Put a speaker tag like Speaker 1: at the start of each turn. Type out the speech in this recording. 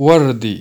Speaker 1: وردي.